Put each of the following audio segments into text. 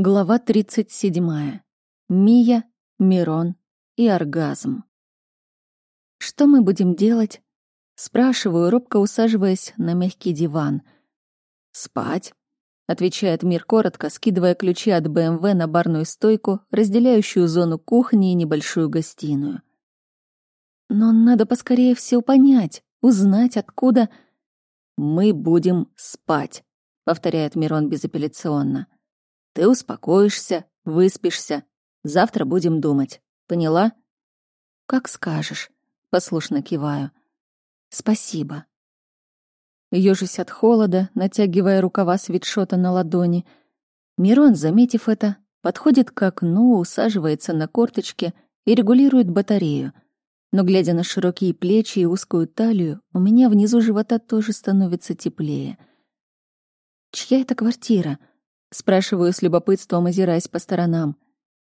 Глава 37. Мия, Мирон и оргазм. Что мы будем делать? Спрашиваю, робко усаживаясь на мягкий диван. Спать, отвечает Мир коротко, скидывая ключи от БМВ на барную стойку, разделяющую зону кухни и небольшую гостиную. Но надо поскорее все понять, узнать, откуда... «Мы будем спать», — повторяет Мирон безапелляционно. Ты успокоишься, выспишься. Завтра будем думать. Поняла? Как скажешь. Послушно киваю. Спасибо. Ёжусь от холода, натягивая рукава свитшота на ладони. Мирон, заметив это, подходит к окну, усаживается на корточке и регулирует батарею. Но, глядя на широкие плечи и узкую талию, у меня внизу живота тоже становится теплее. Чья это квартира? Спрашиваю с любопытством, озираясь по сторонам.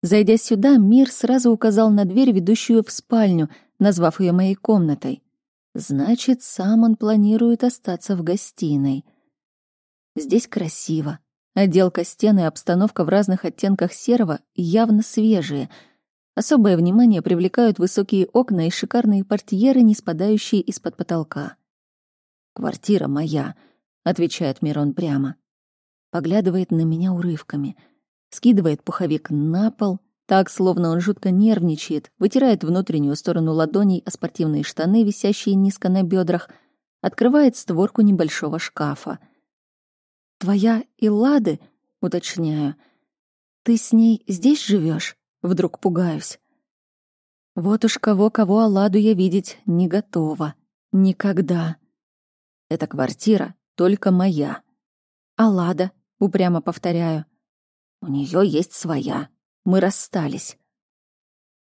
Зайдя сюда, Мир сразу указал на дверь, ведущую в спальню, назвав ее моей комнатой. Значит, сам он планирует остаться в гостиной. Здесь красиво. Отделка стен и обстановка в разных оттенках серого явно свежие. Особое внимание привлекают высокие окна и шикарные портьеры, не спадающие из-под потолка. «Квартира моя», — отвечает Мирон прямо поглядывает на меня урывками, скидывает пуховик на пол, так, словно он жутко нервничает, вытирает внутреннюю сторону ладоней о спортивные штаны, висящие низко на бедрах, открывает створку небольшого шкафа. «Твоя Илады?» — уточняю. «Ты с ней здесь живешь? Вдруг пугаюсь. Вот уж кого-кого Алладу я видеть не готова. Никогда. Эта квартира только моя. Аллада, упрямо повторяю. У нее есть своя. Мы расстались.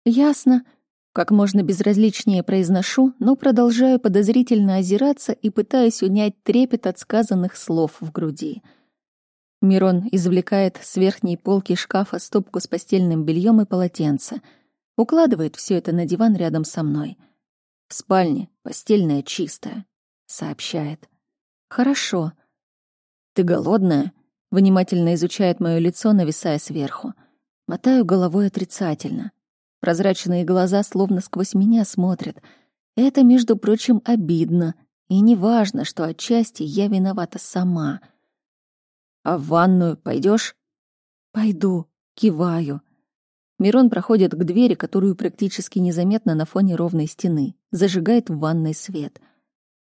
Ясно. Как можно безразличнее произношу, но продолжаю подозрительно озираться и пытаюсь унять трепет от сказанных слов в груди. Мирон извлекает с верхней полки шкафа стопку с постельным бельем и полотенце. Укладывает все это на диван рядом со мной. «В спальне постельная чистая», — сообщает. «Хорошо». «Ты голодная?» Внимательно изучает мое лицо, нависая сверху. Мотаю головой отрицательно. Прозрачные глаза словно сквозь меня смотрят. Это, между прочим, обидно. И не важно, что отчасти я виновата сама. «А в ванную пойдешь? «Пойду», — киваю. Мирон проходит к двери, которую практически незаметно на фоне ровной стены. Зажигает в ванной свет.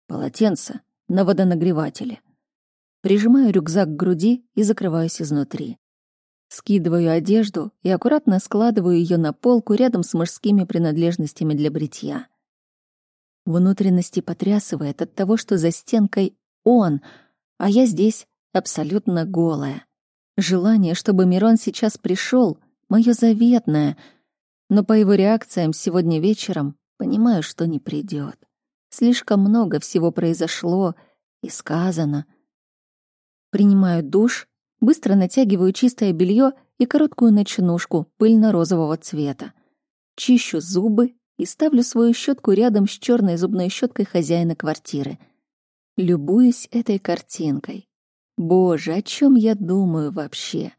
Полотенце на водонагревателе. Прижимаю рюкзак к груди и закрываюсь изнутри. Скидываю одежду и аккуратно складываю ее на полку рядом с мужскими принадлежностями для бритья. Внутренности потрясывает от того, что за стенкой он, а я здесь абсолютно голая. Желание, чтобы Мирон сейчас пришел, мое заветное, но по его реакциям сегодня вечером понимаю, что не придет. Слишком много всего произошло и сказано, Принимаю душ, быстро натягиваю чистое белье и короткую ночнушку пыльно-розового цвета. Чищу зубы и ставлю свою щетку рядом с черной зубной щеткой хозяина квартиры. Любуюсь этой картинкой. Боже, о чем я думаю вообще?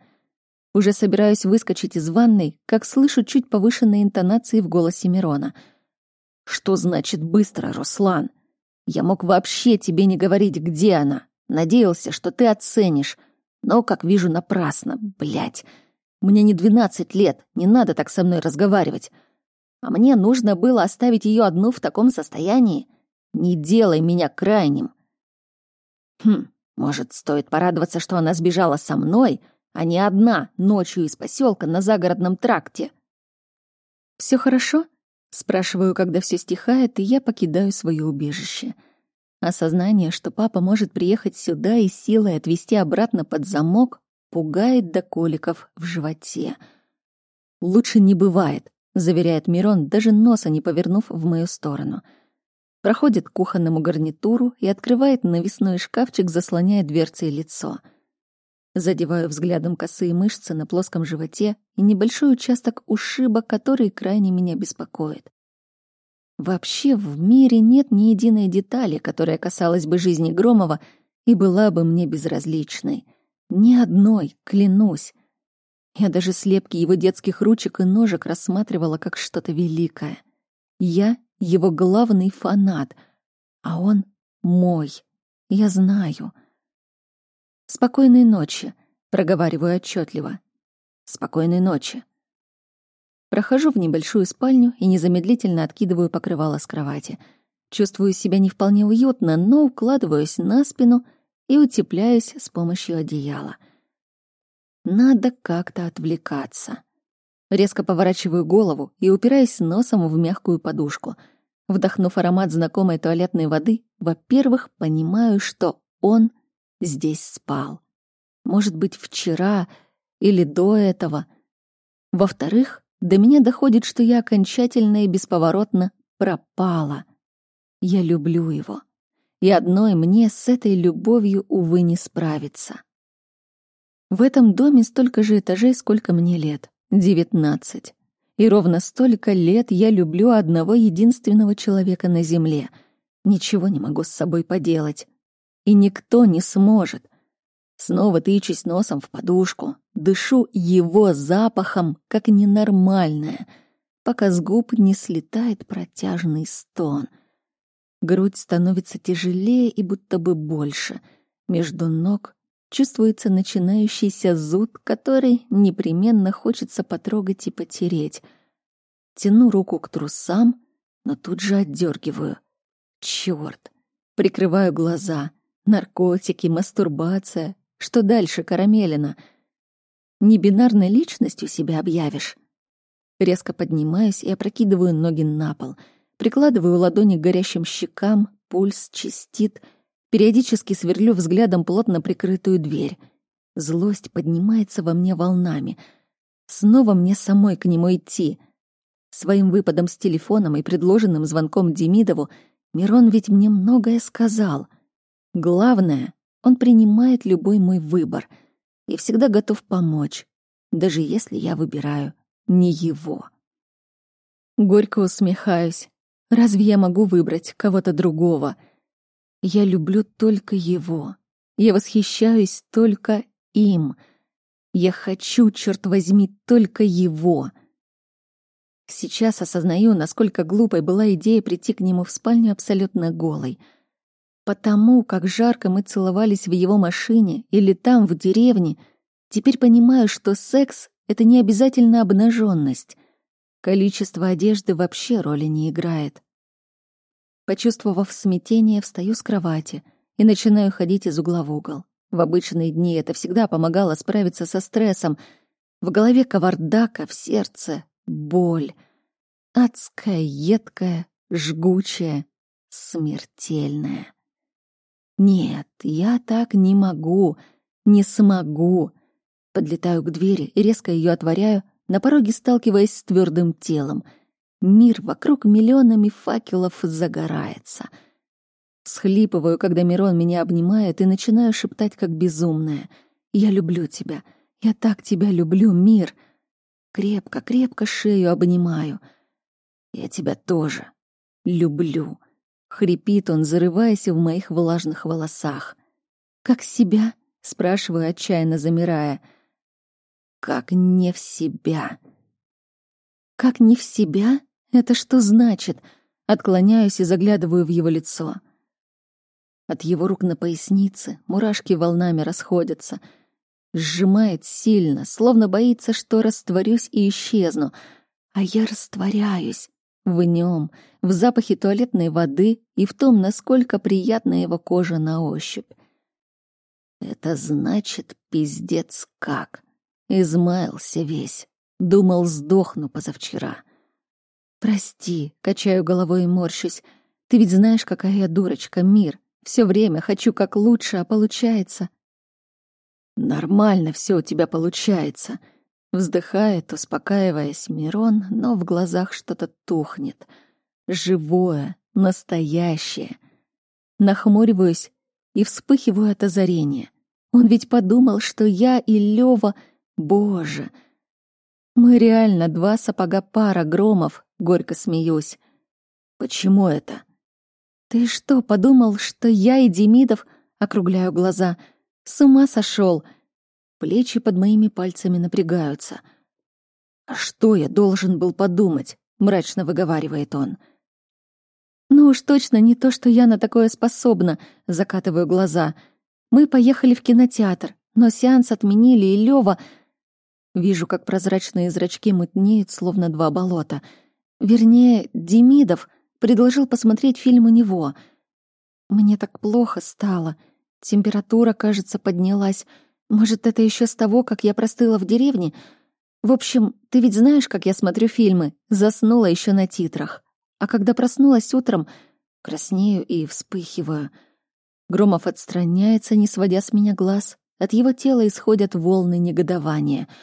Уже собираюсь выскочить из ванной, как слышу чуть повышенные интонации в голосе Мирона. «Что значит быстро, Руслан? Я мог вообще тебе не говорить, где она. Надеялся, что ты оценишь. Но, как вижу, напрасно. Блять. Мне не двенадцать лет, не надо так со мной разговаривать. А мне нужно было оставить ее одну в таком состоянии. Не делай меня крайним. Хм, может, стоит порадоваться, что она сбежала со мной, а не одна, ночью из поселка на загородном тракте. Все хорошо? Спрашиваю, когда все стихает, и я покидаю свое убежище. — Осознание, что папа может приехать сюда и силой отвезти обратно под замок, пугает до коликов в животе. «Лучше не бывает», — заверяет Мирон, даже носа не повернув в мою сторону. Проходит к кухонному гарнитуру и открывает навесной шкафчик, заслоняя дверцей лицо. Задеваю взглядом косые мышцы на плоском животе и небольшой участок ушиба, который крайне меня беспокоит. Вообще в мире нет ни единой детали, которая касалась бы жизни Громова и была бы мне безразличной. Ни одной, клянусь. Я даже слепки его детских ручек и ножек рассматривала как что-то великое. Я его главный фанат, а он мой. Я знаю. «Спокойной ночи», — проговариваю отчетливо. «Спокойной ночи». Прохожу в небольшую спальню и незамедлительно откидываю покрывало с кровати. Чувствую себя не вполне уютно, но укладываюсь на спину и утепляюсь с помощью одеяла. Надо как-то отвлекаться. Резко поворачиваю голову и упираюсь носом в мягкую подушку. Вдохнув аромат знакомой туалетной воды, во-первых, понимаю, что он здесь спал. Может быть, вчера или до этого. Во-вторых, до меня доходит, что я окончательно и бесповоротно пропала. Я люблю его. И одной мне с этой любовью, увы, не справиться. В этом доме столько же этажей, сколько мне лет — девятнадцать. И ровно столько лет я люблю одного единственного человека на земле. Ничего не могу с собой поделать. И никто не сможет. Снова тычусь носом в подушку, дышу его запахом, как ненормальная, пока с губ не слетает протяжный стон. Грудь становится тяжелее и будто бы больше. Между ног чувствуется начинающийся зуд, который непременно хочется потрогать и потереть. Тяну руку к трусам, но тут же отдергиваю. Черт! Прикрываю глаза. Наркотики, мастурбация, что дальше, Карамелина? Небинарной личностью себя объявишь? Резко поднимаюсь и опрокидываю ноги на пол. Прикладываю ладони к горящим щекам, пульс чистит. Периодически сверлю взглядом плотно прикрытую дверь. Злость поднимается во мне волнами. Снова мне самой к нему идти. Своим выпадом с телефоном и предложенным звонком Демидову Мирон ведь мне многое сказал. Главное, он принимает любой мой выбор и всегда готов помочь, даже если я выбираю не его. Горько усмехаюсь. Разве я могу выбрать кого-то другого? Я люблю только его. Я восхищаюсь только им. Я хочу, черт возьми, только его. Сейчас осознаю, насколько глупой была идея прийти к нему в спальню абсолютно голой — Потому как жарко мы целовались в его машине или там, в деревне, теперь понимаю, что секс — это не обязательно обнаженность. Количество одежды вообще роли не играет. Почувствовав смятение, встаю с кровати и начинаю ходить из угла в угол. В обычные дни это всегда помогало справиться со стрессом. В голове кавардака, в сердце — боль. Адская, едкая, жгучая, смертельная. Нет, я так не могу, не смогу. Подлетаю к двери резко ее отворяю, на пороге сталкиваясь с твердым телом. Мир вокруг миллионами факелов загорается. Схлипываю, когда Мирон меня обнимает, и начинаю шептать, как безумная. «Я люблю тебя. Я так тебя люблю, мир!» Крепко, крепко шею обнимаю. «Я тебя тоже люблю». Хрипит он, зарываясь в моих влажных волосах. «Как себя?» — спрашиваю, отчаянно замирая. «Как не в себя?» «Как не в себя? Это что значит?» Отклоняюсь и заглядываю в его лицо. От его рук на пояснице мурашки волнами расходятся. Сжимает сильно, словно боится, что растворюсь и исчезну. А я растворяюсь. В нем, в запахе туалетной воды и в том, насколько приятна его кожа на ощупь. Это значит пиздец как. Измаялся весь. Думал, сдохну позавчера. Прости, качаю головой и морщусь. Ты ведь знаешь, какая я дурочка, мир. Все время хочу как лучше, а получается... Нормально все у тебя получается. Вздыхает, успокаиваясь Мирон, но в глазах что-то тухнет. Живое, настоящее. Нахмуриваюсь и вспыхиваю от озарения. Он ведь подумал, что я и Лёва... Боже! Мы реально два сапога пара громов, горько смеюсь. Почему это? Ты что, подумал, что я и Демидов... Округляю глаза. С ума сошел. Плечи под моими пальцами напрягаются. «А что я должен был подумать?» — мрачно выговаривает он. «Ну уж точно не то, что я на такое способна», — закатываю глаза. «Мы поехали в кинотеатр, но сеанс отменили, и Лёва...» Вижу, как прозрачные зрачки мутнеют, словно два болота. Вернее, Демидов предложил посмотреть фильм у него. Мне так плохо стало. Температура, кажется, поднялась. Может, это еще с того, как я простыла в деревне? В общем, ты ведь знаешь, как я смотрю фильмы. Заснула еще на титрах. А когда проснулась утром, краснею и вспыхиваю. Громов отстраняется, не сводя с меня глаз. От его тела исходят волны негодования —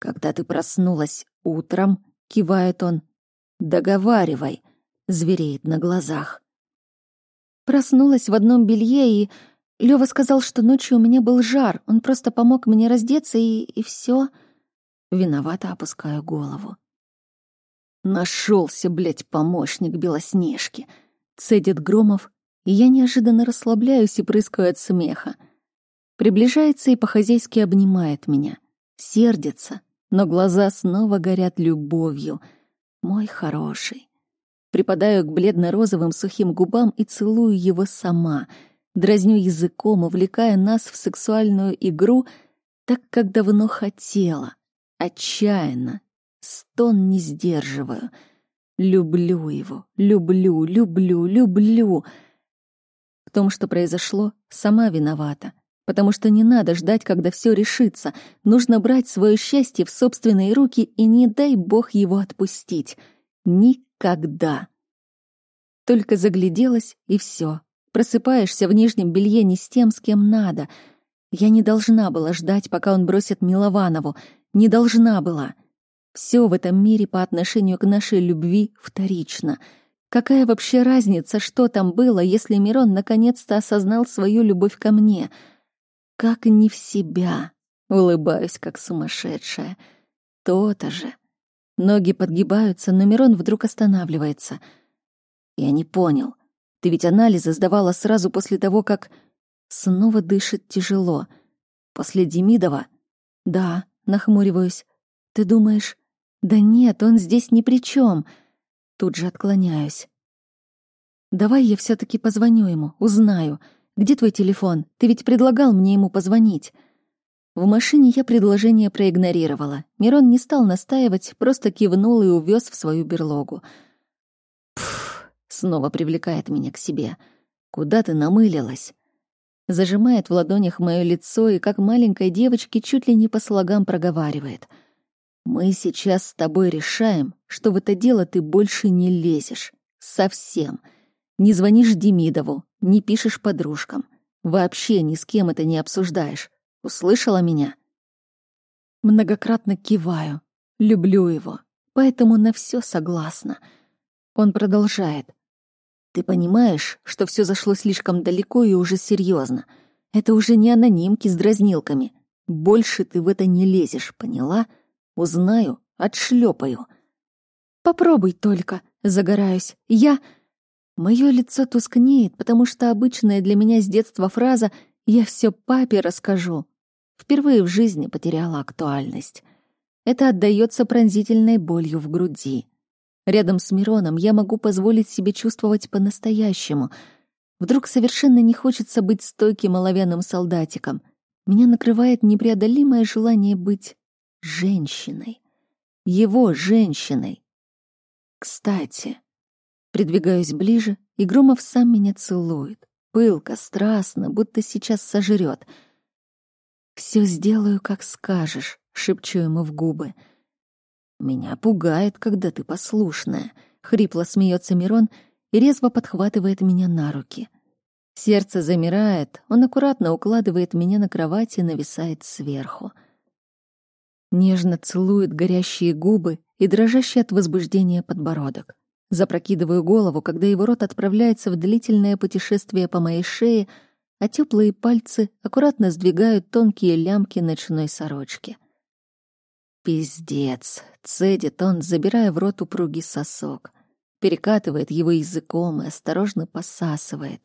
когда ты проснулась утром, кивает он. Договаривай, звереет на глазах. Проснулась в одном белье, и Лёва сказал, что ночью у меня был жар. Он просто помог мне раздеться, и, и все. Виновато опускаю голову. Нашелся, блядь, помощник Белоснежки. Цедит Громов, и я неожиданно расслабляюсь и прыскаю от смеха. Приближается и по-хозяйски обнимает меня. Сердится, но глаза снова горят любовью. Мой хороший. Припадаю к бледно-розовым сухим губам и целую его сама, дразню языком, увлекая нас в сексуальную игру, так как давно хотела, отчаянно, стон не сдерживаю. Люблю его, люблю, люблю, люблю. В том, что произошло, сама виновата потому что не надо ждать, когда все решится. Нужно брать свое счастье в собственные руки и не дай бог его отпустить. Никогда. Только загляделась, и все. Просыпаешься в нижнем белье не с тем, с кем надо. Я не должна была ждать, пока он бросит Милованову. Не должна была. Все в этом мире по отношению к нашей любви вторично. Какая вообще разница, что там было, если Мирон наконец-то осознал свою любовь ко мне — как не в себя. Улыбаюсь, как сумасшедшая. То-то же. Ноги подгибаются, но Мирон вдруг останавливается. Я не понял. Ты ведь анализы сдавала сразу после того, как... Снова дышит тяжело. После Демидова? Да, нахмуриваюсь. Ты думаешь... Да нет, он здесь ни при чем. Тут же отклоняюсь. Давай я все таки позвоню ему, узнаю. Где твой телефон? Ты ведь предлагал мне ему позвонить». В машине я предложение проигнорировала. Мирон не стал настаивать, просто кивнул и увез в свою берлогу. Снова привлекает меня к себе. Куда ты намылилась? Зажимает в ладонях мое лицо и, как маленькой девочке, чуть ли не по слогам проговаривает. Мы сейчас с тобой решаем, что в это дело ты больше не лезешь. Совсем. Не звонишь Демидову, не пишешь подружкам. Вообще ни с кем это не обсуждаешь. Услышала меня? Многократно киваю. Люблю его. Поэтому на все согласна. Он продолжает. Ты понимаешь, что все зашло слишком далеко и уже серьезно. Это уже не анонимки с дразнилками. Больше ты в это не лезешь, поняла? Узнаю, отшлепаю. Попробуй только, загораюсь. Я... Мое лицо тускнеет, потому что обычная для меня с детства фраза «я все папе расскажу» впервые в жизни потеряла актуальность. Это отдается пронзительной болью в груди. Рядом с Мироном я могу позволить себе чувствовать по-настоящему. Вдруг совершенно не хочется быть стойким оловянным солдатиком. Меня накрывает непреодолимое желание быть женщиной. Его женщиной. Кстати, Придвигаюсь ближе, и Громов сам меня целует. Пылко, страстно, будто сейчас сожрет. «Все сделаю, как скажешь», — шепчу ему в губы. «Меня пугает, когда ты послушная», — хрипло смеется Мирон и резво подхватывает меня на руки. Сердце замирает, он аккуратно укладывает меня на кровать и нависает сверху. Нежно целует горящие губы и дрожащий от возбуждения подбородок. Запрокидываю голову, когда его рот отправляется в длительное путешествие по моей шее, а теплые пальцы аккуратно сдвигают тонкие лямки ночной сорочки. Пиздец, цедит он, забирая в рот упругий сосок, перекатывает его языком и осторожно посасывает.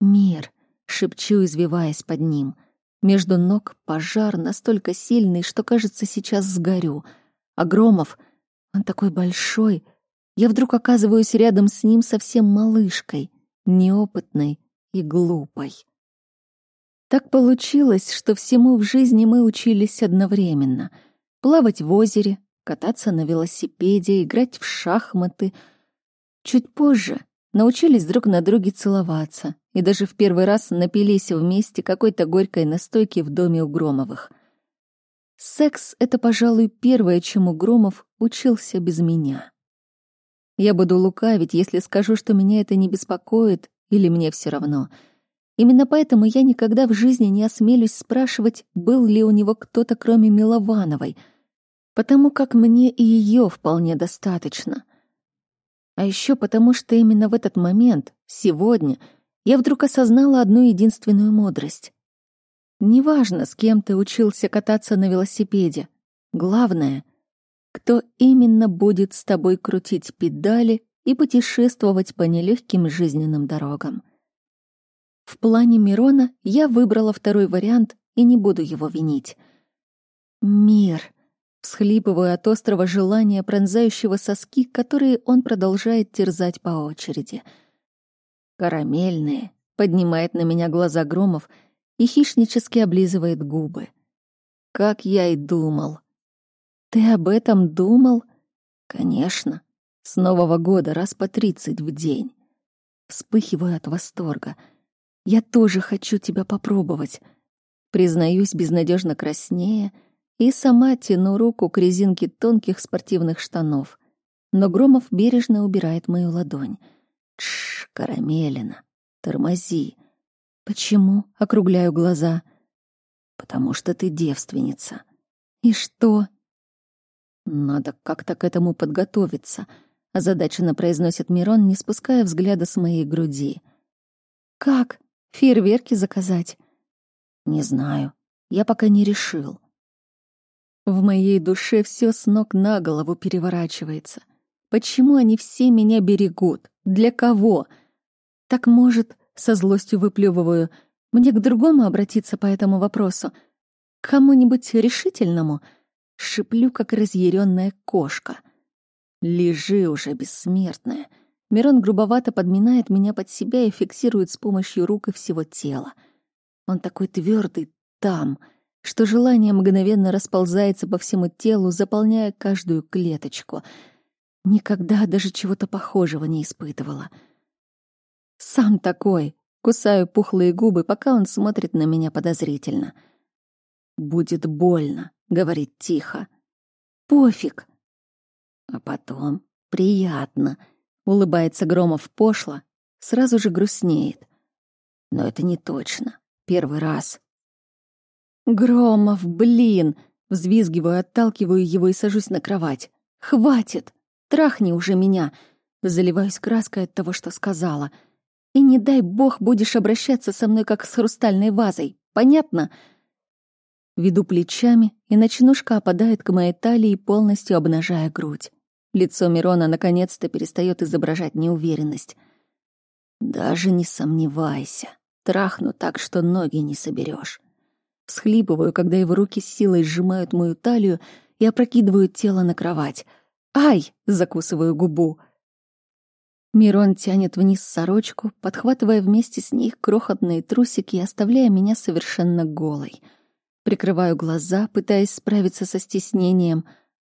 «Мир», — шепчу, извиваясь под ним, Между ног пожар настолько сильный, что, кажется, сейчас сгорю. А Громов, он такой большой. Я вдруг оказываюсь рядом с ним совсем малышкой, неопытной и глупой. Так получилось, что всему в жизни мы учились одновременно. Плавать в озере, кататься на велосипеде, играть в шахматы. Чуть позже научились друг на друге целоваться и даже в первый раз напились вместе какой-то горькой настойки в доме у Громовых. Секс — это, пожалуй, первое, чему Громов учился без меня. Я буду лукавить, если скажу, что меня это не беспокоит или мне все равно. Именно поэтому я никогда в жизни не осмелюсь спрашивать, был ли у него кто-то кроме Миловановой, потому как мне и ее вполне достаточно — а еще потому, что именно в этот момент, сегодня, я вдруг осознала одну единственную мудрость. Неважно, с кем ты учился кататься на велосипеде. Главное, кто именно будет с тобой крутить педали и путешествовать по нелегким жизненным дорогам. В плане Мирона я выбрала второй вариант и не буду его винить. Мир — Всхлипываю от острого желания, пронзающего соски, которые он продолжает терзать по очереди. Карамельные, поднимает на меня глаза Громов и хищнически облизывает губы. Как я и думал. Ты об этом думал? Конечно. С Нового года раз по тридцать в день. Вспыхиваю от восторга. Я тоже хочу тебя попробовать. Признаюсь, безнадежно краснее — и сама тяну руку к резинке тонких спортивных штанов. Но Громов бережно убирает мою ладонь. Тш, карамелина, тормози. Почему? Округляю глаза. Потому что ты девственница. И что? Надо как-то к этому подготовиться, озадаченно произносит Мирон, не спуская взгляда с моей груди. Как? Фейерверки заказать? Не знаю. Я пока не решил. В моей душе все с ног на голову переворачивается. Почему они все меня берегут? Для кого? Так может, со злостью выплевываю, мне к другому обратиться по этому вопросу? К кому-нибудь решительному? Шиплю, как разъяренная кошка. Лежи уже, бессмертная. Мирон грубовато подминает меня под себя и фиксирует с помощью рук и всего тела. Он такой твердый там — что желание мгновенно расползается по всему телу, заполняя каждую клеточку. Никогда даже чего-то похожего не испытывала. «Сам такой!» — кусаю пухлые губы, пока он смотрит на меня подозрительно. «Будет больно», — говорит тихо. «Пофиг!» А потом приятно, — улыбается Громов пошло, сразу же грустнеет. Но это не точно. Первый раз. «Громов, блин!» Взвизгиваю, отталкиваю его и сажусь на кровать. «Хватит! Трахни уже меня!» Заливаюсь краской от того, что сказала. «И не дай бог будешь обращаться со мной, как с хрустальной вазой. Понятно?» Веду плечами, и ночнушка опадает к моей талии, полностью обнажая грудь. Лицо Мирона наконец-то перестает изображать неуверенность. «Даже не сомневайся. Трахну так, что ноги не соберешь. Всхлипываю, когда его руки с силой сжимают мою талию и опрокидывают тело на кровать. «Ай!» — закусываю губу. Мирон тянет вниз сорочку, подхватывая вместе с ней крохотные трусики и оставляя меня совершенно голой. Прикрываю глаза, пытаясь справиться со стеснением,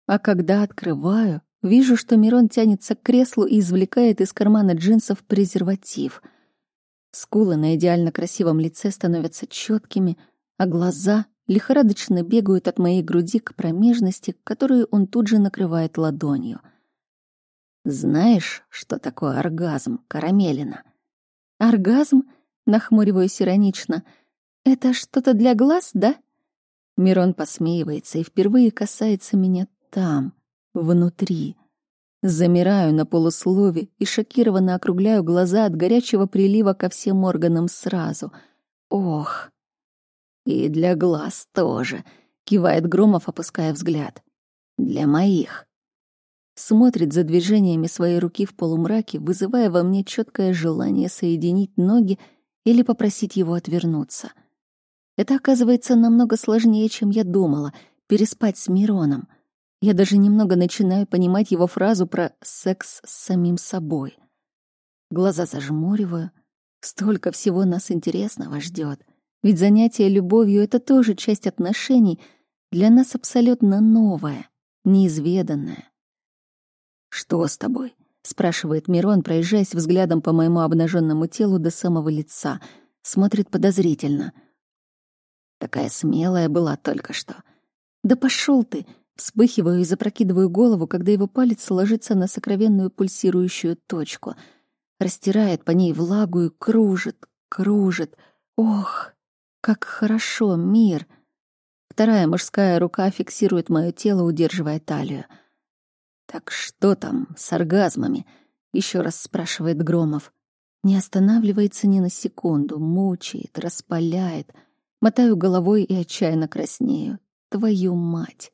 а когда открываю, вижу, что Мирон тянется к креслу и извлекает из кармана джинсов презерватив. Скулы на идеально красивом лице становятся четкими — а глаза лихорадочно бегают от моей груди к промежности, которую он тут же накрывает ладонью. «Знаешь, что такое оргазм, Карамелина?» «Оргазм?» — нахмуриваюсь иронично. «Это что-то для глаз, да?» Мирон посмеивается и впервые касается меня там, внутри. Замираю на полуслове и шокированно округляю глаза от горячего прилива ко всем органам сразу. Ох! «И для глаз тоже», — кивает Громов, опуская взгляд. «Для моих». Смотрит за движениями своей руки в полумраке, вызывая во мне четкое желание соединить ноги или попросить его отвернуться. Это оказывается намного сложнее, чем я думала — переспать с Мироном. Я даже немного начинаю понимать его фразу про секс с самим собой. Глаза зажмуриваю. Столько всего нас интересного ждет. Ведь занятие любовью — это тоже часть отношений, для нас абсолютно новое, неизведанное. «Что с тобой?» — спрашивает Мирон, проезжаясь взглядом по моему обнаженному телу до самого лица. Смотрит подозрительно. Такая смелая была только что. «Да пошел ты!» Вспыхиваю и запрокидываю голову, когда его палец ложится на сокровенную пульсирующую точку. Растирает по ней влагу и кружит, кружит. Ох, как хорошо, мир! Вторая мужская рука фиксирует мое тело, удерживая талию. «Так что там с оргазмами?» — еще раз спрашивает Громов. Не останавливается ни на секунду, мучает, распаляет. Мотаю головой и отчаянно краснею. Твою мать!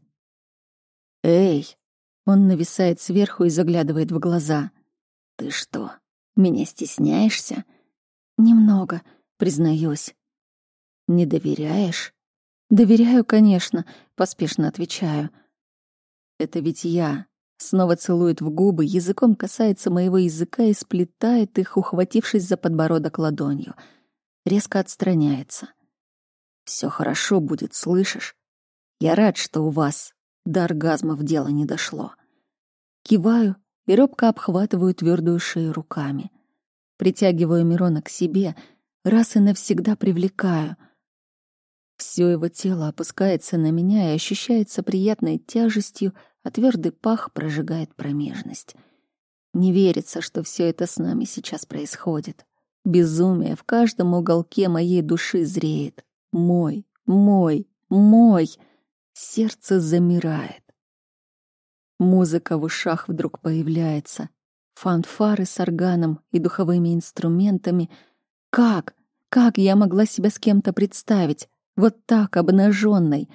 «Эй!» — он нависает сверху и заглядывает в глаза. «Ты что, меня стесняешься?» «Немного», — признаюсь. «Не доверяешь?» «Доверяю, конечно», — поспешно отвечаю. «Это ведь я». Снова целует в губы, языком касается моего языка и сплетает их, ухватившись за подбородок ладонью. Резко отстраняется. Все хорошо будет, слышишь? Я рад, что у вас до оргазмов дело не дошло. Киваю и робко обхватываю твердую шею руками. Притягиваю Мирона к себе, раз и навсегда привлекаю — все его тело опускается на меня и ощущается приятной тяжестью, а твердый пах прожигает промежность. Не верится, что все это с нами сейчас происходит. Безумие в каждом уголке моей души зреет. Мой, мой, мой. Сердце замирает. Музыка в ушах вдруг появляется. Фанфары с органом и духовыми инструментами. Как? Как я могла себя с кем-то представить? Вот так, обнаженной.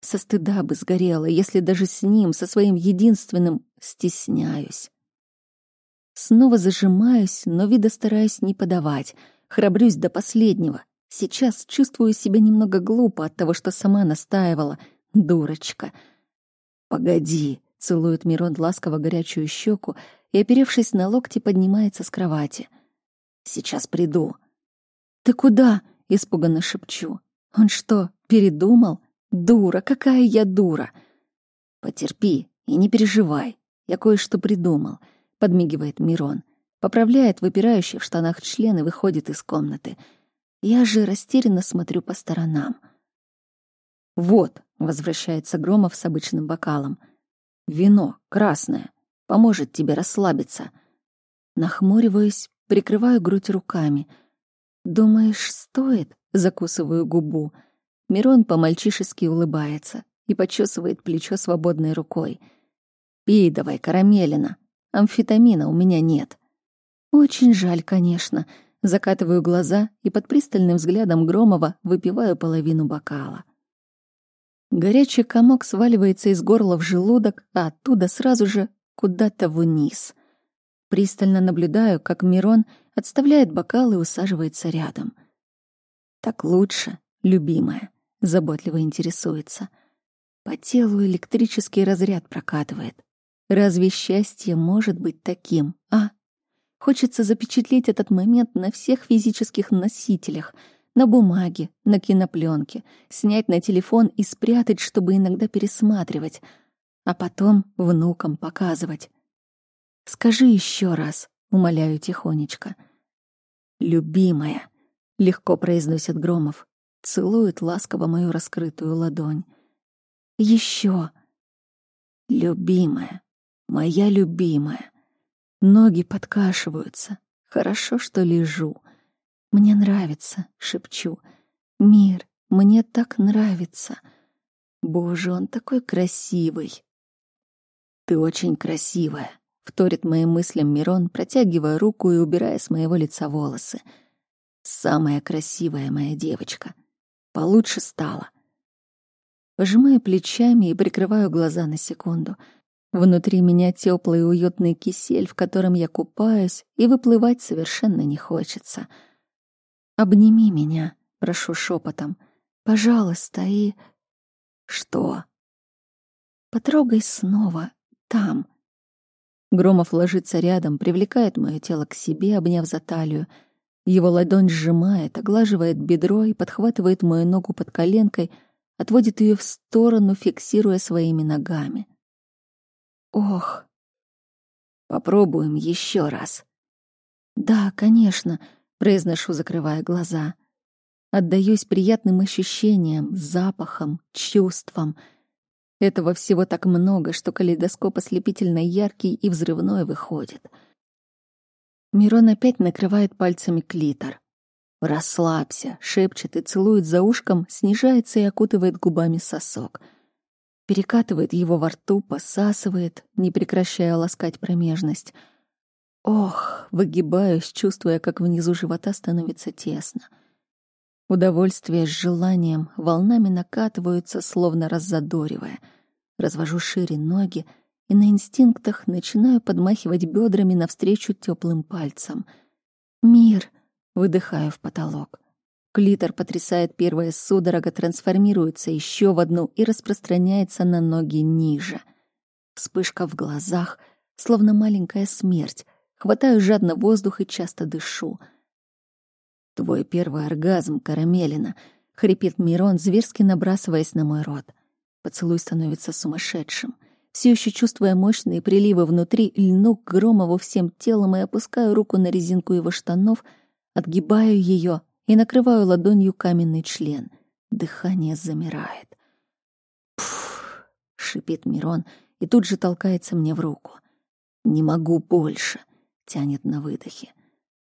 Со стыда бы сгорела, если даже с ним, со своим единственным, стесняюсь. Снова зажимаюсь, но вида стараюсь не подавать. Храбрюсь до последнего. Сейчас чувствую себя немного глупо от того, что сама настаивала. Дурочка. «Погоди», — целует Мирон ласково горячую щеку и, оперевшись на локти, поднимается с кровати. «Сейчас приду». «Ты куда?» — испуганно шепчу. Он что, передумал? Дура, какая я дура! Потерпи и не переживай, я кое-что придумал, подмигивает Мирон. Поправляет выпирающий в штанах член и выходит из комнаты. Я же растерянно смотрю по сторонам. «Вот», — возвращается Громов с обычным бокалом, — «вино, красное, поможет тебе расслабиться». Нахмуриваюсь, прикрываю грудь руками. «Думаешь, стоит?» Закусываю губу. Мирон по-мальчишески улыбается и почесывает плечо свободной рукой. «Пей давай, карамелина. Амфетамина у меня нет». «Очень жаль, конечно». Закатываю глаза и под пристальным взглядом Громова выпиваю половину бокала. Горячий комок сваливается из горла в желудок, а оттуда сразу же куда-то вниз. Пристально наблюдаю, как Мирон отставляет бокал и усаживается рядом — так лучше, любимая, заботливо интересуется. По телу электрический разряд прокатывает. Разве счастье может быть таким, а? Хочется запечатлеть этот момент на всех физических носителях, на бумаге, на кинопленке, снять на телефон и спрятать, чтобы иногда пересматривать, а потом внукам показывать. Скажи еще раз, умоляю тихонечко. Любимая, легко произносит Громов, целует ласково мою раскрытую ладонь. Еще, любимая, моя любимая. Ноги подкашиваются. Хорошо, что лежу. Мне нравится, шепчу. Мир, мне так нравится. Боже, он такой красивый. Ты очень красивая, вторит моим мыслям Мирон, протягивая руку и убирая с моего лица волосы. Самая красивая моя девочка. Получше стала. Пожимаю плечами и прикрываю глаза на секунду. Внутри меня теплый и уютный кисель, в котором я купаюсь, и выплывать совершенно не хочется. «Обними меня», — прошу шепотом. Пожалуйста, и... Что? Потрогай снова. Там. Громов ложится рядом, привлекает мое тело к себе, обняв за талию. Его ладонь сжимает, оглаживает бедро и подхватывает мою ногу под коленкой, отводит ее в сторону, фиксируя своими ногами. Ох. Попробуем еще раз. Да, конечно, произношу, закрывая глаза. Отдаюсь приятным ощущениям, запахам, чувствам. Этого всего так много, что калейдоскоп ослепительно яркий и взрывной выходит. Мирон опять накрывает пальцами клитор. «Расслабься», — шепчет и целует за ушком, снижается и окутывает губами сосок. Перекатывает его во рту, посасывает, не прекращая ласкать промежность. Ох, выгибаюсь, чувствуя, как внизу живота становится тесно. — Удовольствие с желанием волнами накатываются, словно раззадоривая. Развожу шире ноги и на инстинктах начинаю подмахивать бедрами навстречу теплым пальцам. «Мир!» — выдыхаю в потолок. Клитор потрясает первая судорога, трансформируется еще в одну и распространяется на ноги ниже. Вспышка в глазах, словно маленькая смерть. Хватаю жадно воздух и часто дышу — «Твой первый оргазм, Карамелина!» — хрипит Мирон, зверски набрасываясь на мой рот. Поцелуй становится сумасшедшим. Все еще чувствуя мощные приливы внутри, льну к Громову всем телом и опускаю руку на резинку его штанов, отгибаю ее и накрываю ладонью каменный член. Дыхание замирает. «Пф!» — шипит Мирон и тут же толкается мне в руку. «Не могу больше!» — тянет на выдохе.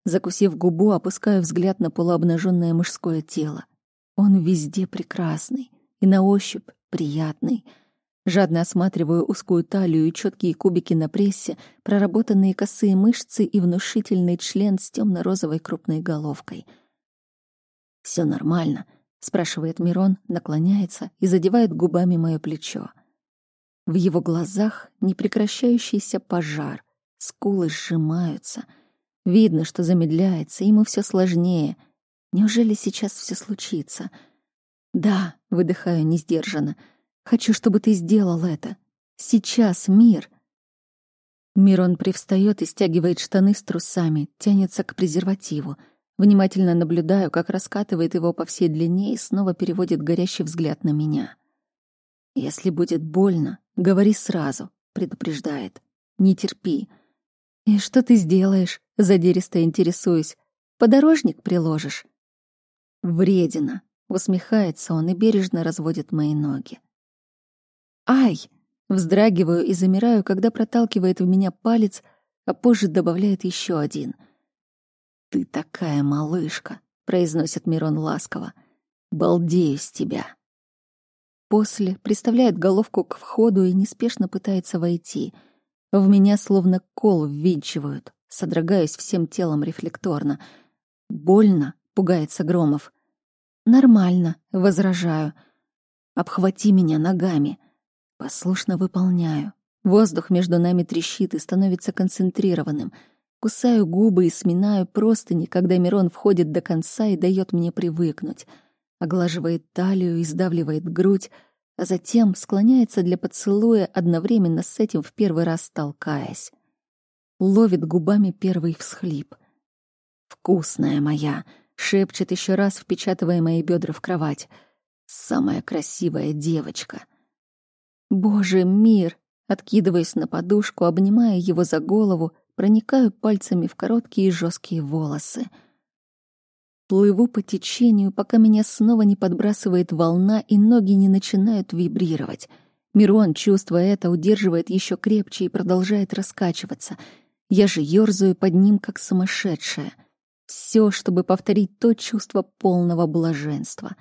Закусив губу, опускаю взгляд на полуобнаженное мужское тело. Он везде прекрасный и на ощупь приятный. Жадно осматриваю узкую талию и четкие кубики на прессе, проработанные косые мышцы и внушительный член с темно-розовой крупной головкой. Все нормально, спрашивает Мирон, наклоняется и задевает губами мое плечо. В его глазах непрекращающийся пожар, скулы сжимаются — Видно, что замедляется, ему все сложнее. Неужели сейчас все случится? Да, выдыхаю несдержанно. Хочу, чтобы ты сделал это. Сейчас, мир. Мирон привстает и стягивает штаны с трусами, тянется к презервативу. Внимательно наблюдаю, как раскатывает его по всей длине и снова переводит горящий взгляд на меня. «Если будет больно, говори сразу», — предупреждает. «Не терпи». «И что ты сделаешь?» — задиристо интересуюсь. «Подорожник приложишь?» «Вредина», — усмехается он и бережно разводит мои ноги. «Ай!» — вздрагиваю и замираю, когда проталкивает в меня палец, а позже добавляет еще один. «Ты такая малышка», — произносит Мирон ласково. «Балдею с тебя». После приставляет головку к входу и неспешно пытается войти — в меня словно кол ввинчивают, содрогаюсь всем телом рефлекторно. Больно, пугается Громов. Нормально, возражаю. Обхвати меня ногами. Послушно выполняю. Воздух между нами трещит и становится концентрированным. Кусаю губы и сминаю простыни, когда Мирон входит до конца и дает мне привыкнуть. Оглаживает талию и сдавливает грудь, а затем склоняется для поцелуя, одновременно с этим в первый раз толкаясь. Ловит губами первый всхлип. «Вкусная моя!» — шепчет еще раз, впечатывая мои бедра в кровать. «Самая красивая девочка!» «Боже, мир!» Откидываясь на подушку, обнимая его за голову, проникаю пальцами в короткие жесткие волосы — Плыву по течению, пока меня снова не подбрасывает волна и ноги не начинают вибрировать. Мирон, чувствуя это, удерживает еще крепче и продолжает раскачиваться. Я же ёрзаю под ним, как сумасшедшая. Все, чтобы повторить то чувство полного блаженства.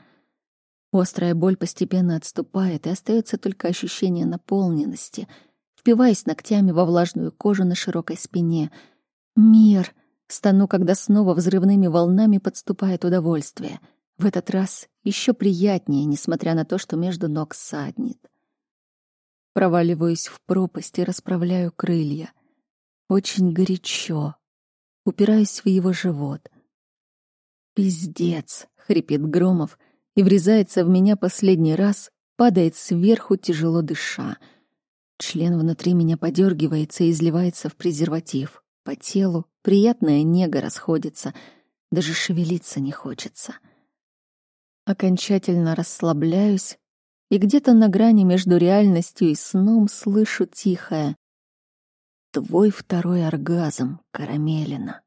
Острая боль постепенно отступает, и остается только ощущение наполненности. Впиваясь ногтями во влажную кожу на широкой спине. «Мир!» Стану, когда снова взрывными волнами подступает удовольствие. В этот раз еще приятнее, несмотря на то, что между ног саднет. Проваливаюсь в пропасть и расправляю крылья. Очень горячо. Упираюсь в его живот. «Пиздец!» — хрипит Громов и врезается в меня последний раз, падает сверху, тяжело дыша. Член внутри меня подергивается и изливается в презерватив. По телу приятная нега расходится, даже шевелиться не хочется. Окончательно расслабляюсь, и где-то на грани между реальностью и сном слышу тихое «Твой второй оргазм, Карамелина».